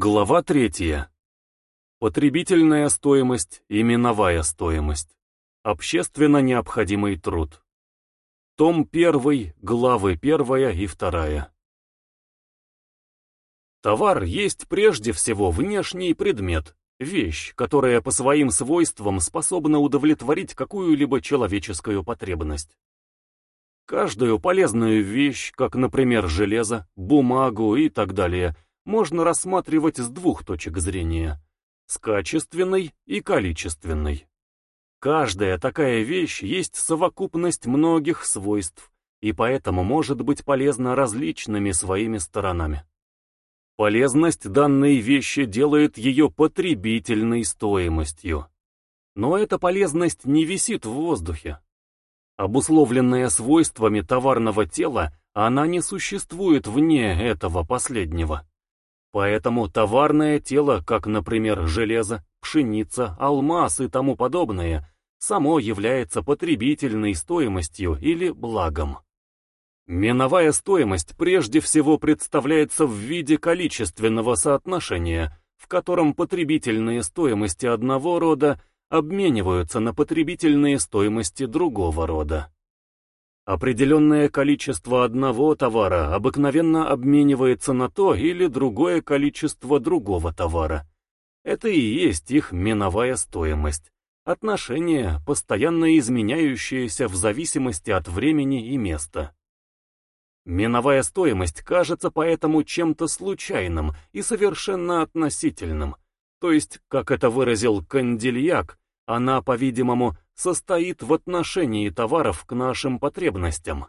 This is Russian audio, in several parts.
Глава третья. Потребительная стоимость и миновая стоимость. Общественно необходимый труд. Том 1, главы 1 и 2. Товар есть прежде всего внешний предмет, вещь, которая по своим свойствам способна удовлетворить какую-либо человеческую потребность. Каждую полезную вещь, как, например, железо, бумагу и так далее – можно рассматривать с двух точек зрения – с качественной и количественной. Каждая такая вещь есть совокупность многих свойств, и поэтому может быть полезна различными своими сторонами. Полезность данной вещи делает ее потребительной стоимостью. Но эта полезность не висит в воздухе. Обусловленная свойствами товарного тела, она не существует вне этого последнего. Поэтому товарное тело, как, например, железо, пшеница, алмаз и тому подобное, само является потребительной стоимостью или благом. Миновая стоимость прежде всего представляется в виде количественного соотношения, в котором потребительные стоимости одного рода обмениваются на потребительные стоимости другого рода. Определенное количество одного товара обыкновенно обменивается на то или другое количество другого товара. Это и есть их миновая стоимость. Отношение, постоянно изменяющееся в зависимости от времени и места. Миновая стоимость кажется поэтому чем-то случайным и совершенно относительным, то есть, как это выразил Кандильяк, она, по-видимому, состоит в отношении товаров к нашим потребностям.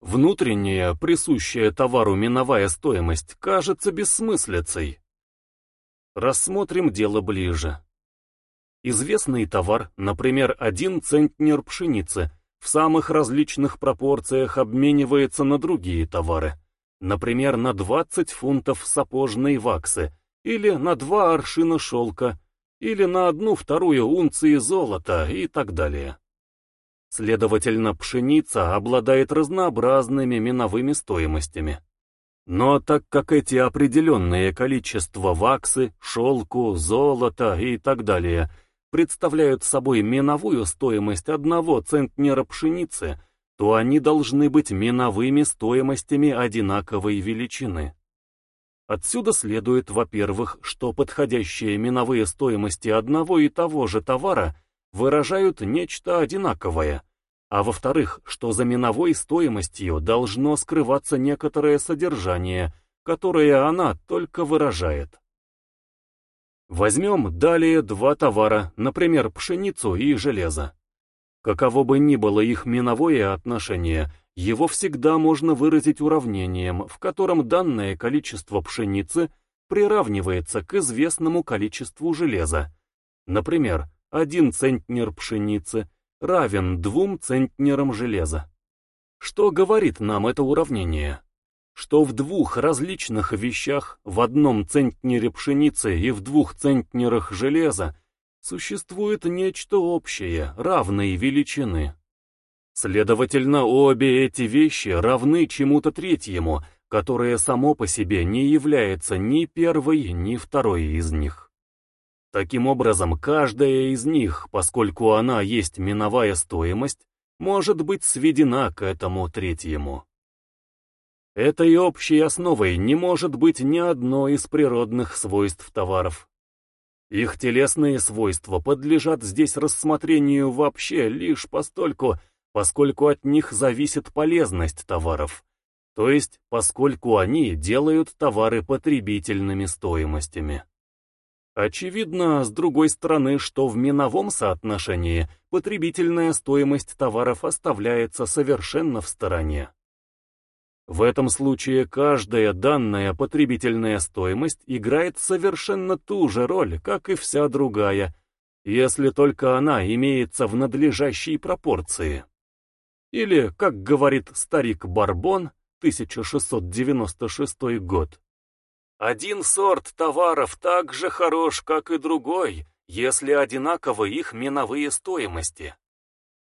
Внутренняя, присущая товару миновая стоимость, кажется бессмыслицей. Рассмотрим дело ближе. Известный товар, например, один центнер пшеницы, в самых различных пропорциях обменивается на другие товары, например, на 20 фунтов сапожной ваксы или на два аршина шелка, или на одну-вторую унции золота и так далее. Следовательно, пшеница обладает разнообразными миновыми стоимостями. Но так как эти определенные количества ваксы, шелку, золота и так далее представляют собой миновую стоимость одного центнера пшеницы, то они должны быть миновыми стоимостями одинаковой величины. Отсюда следует, во-первых, что подходящие миновые стоимости одного и того же товара выражают нечто одинаковое, а во-вторых, что за миновой стоимостью должно скрываться некоторое содержание, которое она только выражает. Возьмем далее два товара, например, пшеницу и железо. Каково бы ни было их миновое отношение, его всегда можно выразить уравнением, в котором данное количество пшеницы приравнивается к известному количеству железа. Например, один центнер пшеницы равен двум центнерам железа. Что говорит нам это уравнение? Что в двух различных вещах, в одном центнере пшеницы и в двух центнерах железа, существует нечто общее, равной величины. Следовательно, обе эти вещи равны чему-то третьему, которое само по себе не является ни первой, ни второй из них. Таким образом, каждая из них, поскольку она есть миновая стоимость, может быть сведена к этому третьему. Этой общей основой не может быть ни одно из природных свойств товаров. Их телесные свойства подлежат здесь рассмотрению вообще лишь постольку, поскольку от них зависит полезность товаров, то есть поскольку они делают товары потребительными стоимостями. Очевидно, с другой стороны, что в миновом соотношении потребительная стоимость товаров оставляется совершенно в стороне. В этом случае каждая данная потребительная стоимость играет совершенно ту же роль, как и вся другая, если только она имеется в надлежащей пропорции. Или, как говорит старик Барбон, 1696 год. Один сорт товаров так же хорош, как и другой, если одинаковы их миновые стоимости.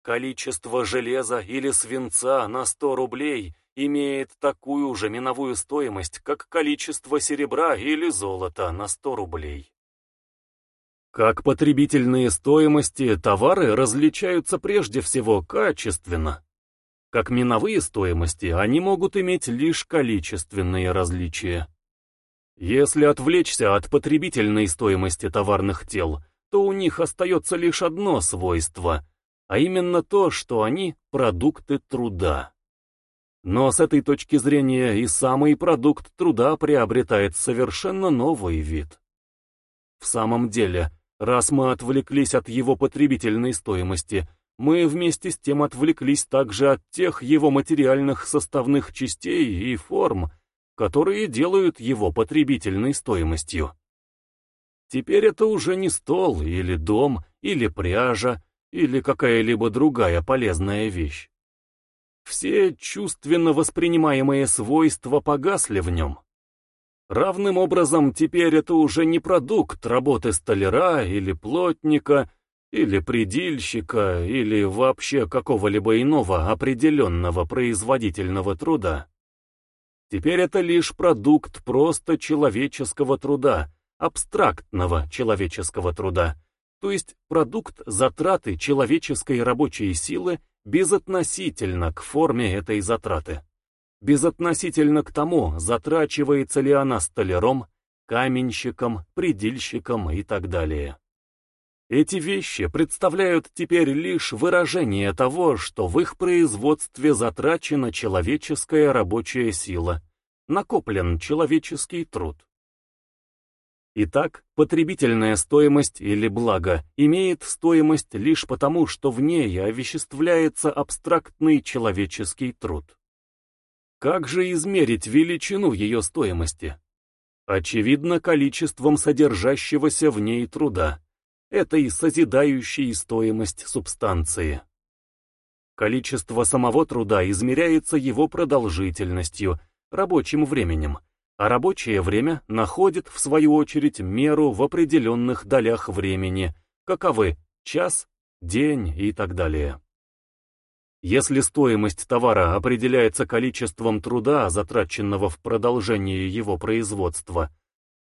Количество железа или свинца на 100 рублей имеет такую же миновую стоимость, как количество серебра или золота на 100 рублей. Как потребительные стоимости, товары различаются прежде всего качественно. Как миновые стоимости, они могут иметь лишь количественные различия. Если отвлечься от потребительной стоимости товарных тел, то у них остается лишь одно свойство, а именно то, что они продукты труда. Но с этой точки зрения и самый продукт труда приобретает совершенно новый вид. В самом деле, раз мы отвлеклись от его потребительной стоимости – мы вместе с тем отвлеклись также от тех его материальных составных частей и форм, которые делают его потребительной стоимостью. Теперь это уже не стол или дом, или пряжа, или какая-либо другая полезная вещь. Все чувственно воспринимаемые свойства погасли в нем. Равным образом теперь это уже не продукт работы столяра или плотника, или предельщика, или вообще какого-либо иного определенного производительного труда. Теперь это лишь продукт просто человеческого труда, абстрактного человеческого труда, то есть продукт затраты человеческой рабочей силы безотносительно к форме этой затраты. Безотносительно к тому, затрачивается ли она столяром, каменщиком, предельщиком и так далее. Эти вещи представляют теперь лишь выражение того, что в их производстве затрачена человеческая рабочая сила, накоплен человеческий труд. Итак, потребительная стоимость или благо имеет стоимость лишь потому, что в ней овеществляется абстрактный человеческий труд. Как же измерить величину ее стоимости? Очевидно, количеством содержащегося в ней труда этой созидающей стоимость субстанции. Количество самого труда измеряется его продолжительностью, рабочим временем, а рабочее время находит, в свою очередь, меру в определенных долях времени, каковы час, день и так далее. Если стоимость товара определяется количеством труда, затраченного в продолжении его производства,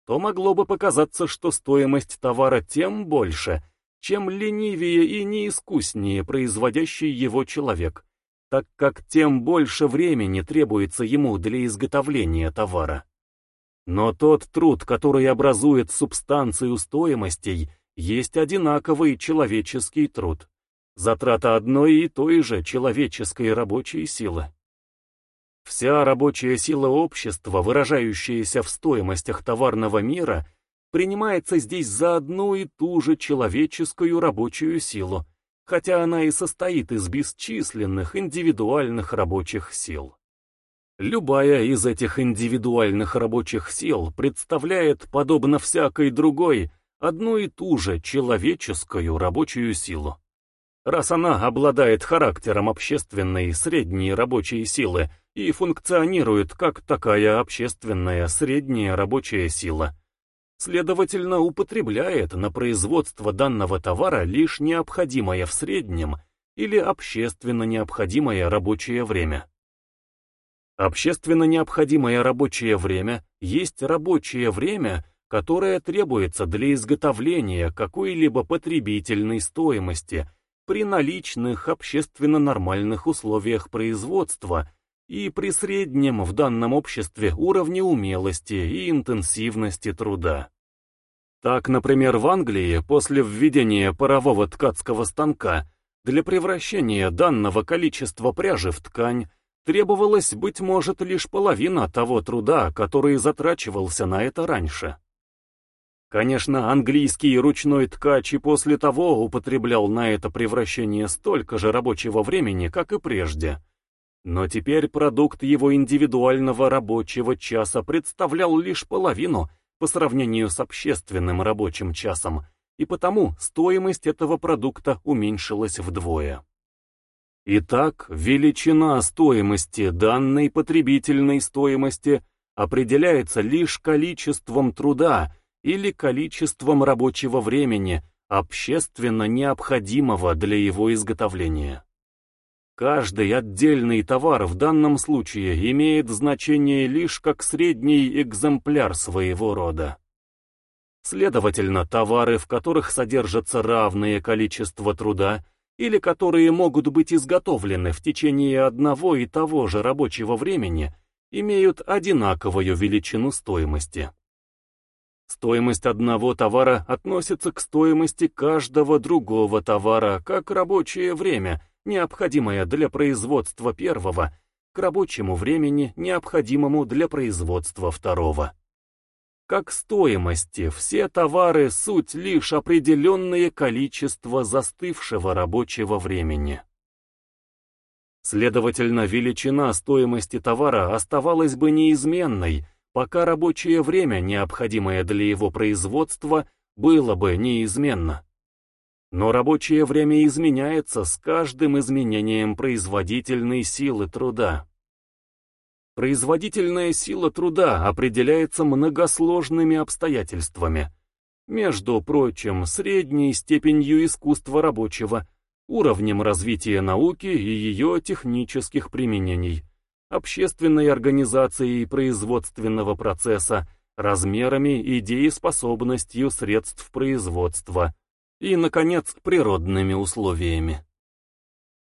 то могло бы показаться, что стоимость товара тем больше, чем ленивее и неискуснее производящий его человек, так как тем больше времени требуется ему для изготовления товара. Но тот труд, который образует субстанцию стоимостей, есть одинаковый человеческий труд, затрата одной и той же человеческой рабочей силы. Вся рабочая сила общества, выражающаяся в стоимостях товарного мира, принимается здесь за одну и ту же человеческую рабочую силу, хотя она и состоит из бесчисленных индивидуальных рабочих сил. Любая из этих индивидуальных рабочих сил представляет, подобно всякой другой, одну и ту же человеческую рабочую силу. Раз она обладает характером общественной средней рабочей силы, и функционирует как такая общественная средняя рабочая сила. Следовательно, употребляет на производство данного товара лишь необходимое в среднем или общественно необходимое рабочее время. Общественно необходимое рабочее время есть рабочее время, которое требуется для изготовления какой-либо потребительной стоимости при наличных общественно нормальных условиях производства и при среднем в данном обществе уровне умелости и интенсивности труда. Так, например, в Англии после введения парового ткацкого станка для превращения данного количества пряжи в ткань требовалось, быть может, лишь половина того труда, который затрачивался на это раньше. Конечно, английский ручной ткач и после того употреблял на это превращение столько же рабочего времени, как и прежде – но теперь продукт его индивидуального рабочего часа представлял лишь половину по сравнению с общественным рабочим часом, и потому стоимость этого продукта уменьшилась вдвое. Итак, величина стоимости данной потребительной стоимости определяется лишь количеством труда или количеством рабочего времени, общественно необходимого для его изготовления. Каждый отдельный товар в данном случае имеет значение лишь как средний экземпляр своего рода. Следовательно, товары, в которых содержится равное количество труда, или которые могут быть изготовлены в течение одного и того же рабочего времени, имеют одинаковую величину стоимости. Стоимость одного товара относится к стоимости каждого другого товара, как рабочее время, необходимое для производства первого, к рабочему времени, необходимому для производства второго. Как стоимости, все товары — суть лишь определенное количество застывшего рабочего времени. Следовательно, величина стоимости товара оставалась бы неизменной, пока рабочее время, необходимое для его производства, было бы неизменно. Но рабочее время изменяется с каждым изменением производительной силы труда. Производительная сила труда определяется многосложными обстоятельствами. Между прочим, средней степенью искусства рабочего, уровнем развития науки и ее технических применений – общественной организацией производственного процесса, размерами и дееспособностью средств производства и, наконец, природными условиями.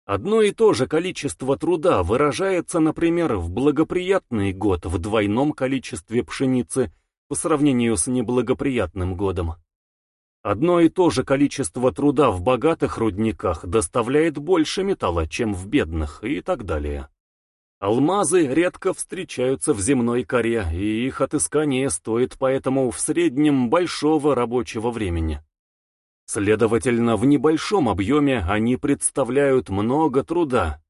Одно и то же количество труда выражается, например, в благоприятный год в двойном количестве пшеницы по сравнению с неблагоприятным годом. Одно и то же количество труда в богатых рудниках доставляет больше металла, чем в бедных и так далее. Алмазы редко встречаются в земной коре, и их отыскание стоит поэтому в среднем большого рабочего времени. Следовательно, в небольшом объеме они представляют много труда.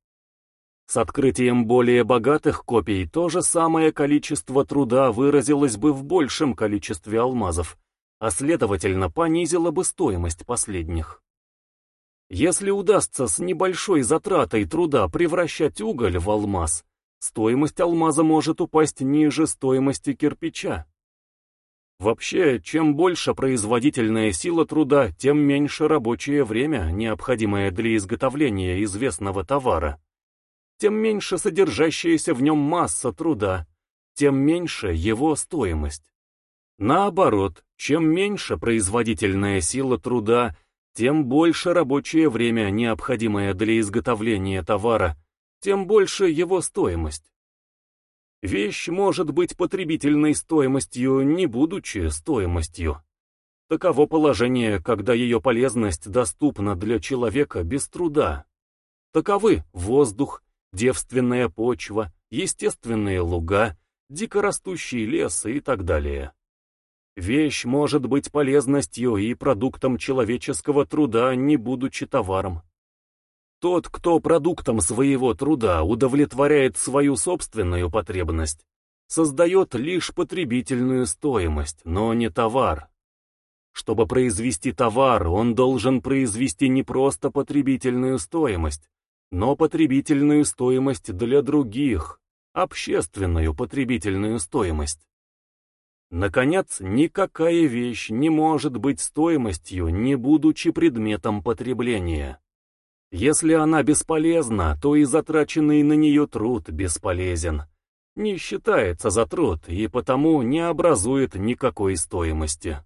С открытием более богатых копий то же самое количество труда выразилось бы в большем количестве алмазов, а следовательно понизило бы стоимость последних. Если удастся с небольшой затратой труда превращать уголь в алмаз, стоимость алмаза может упасть ниже стоимости кирпича. Вообще, чем больше производительная сила труда, тем меньше рабочее время, необходимое для изготовления известного товара. Тем меньше содержащаяся в нем масса труда, тем меньше его стоимость. Наоборот, чем меньше производительная сила труда, тем больше рабочее время, необходимое для изготовления товара, тем больше его стоимость. Вещь может быть потребительной стоимостью, не будучи стоимостью. Таково положение, когда ее полезность доступна для человека без труда. Таковы воздух, девственная почва, естественные луга, дикорастущий лес и так далее. Вещь может быть полезностью и продуктом человеческого труда, не будучи товаром. Тот, кто продуктом своего труда удовлетворяет свою собственную потребность, создает лишь потребительную стоимость, но не товар. Чтобы произвести товар, он должен произвести не просто потребительную стоимость, но потребительную стоимость для других, общественную потребительную стоимость. Наконец, никакая вещь не может быть стоимостью, не будучи предметом потребления. Если она бесполезна, то и затраченный на нее труд бесполезен. Не считается за труд и потому не образует никакой стоимости.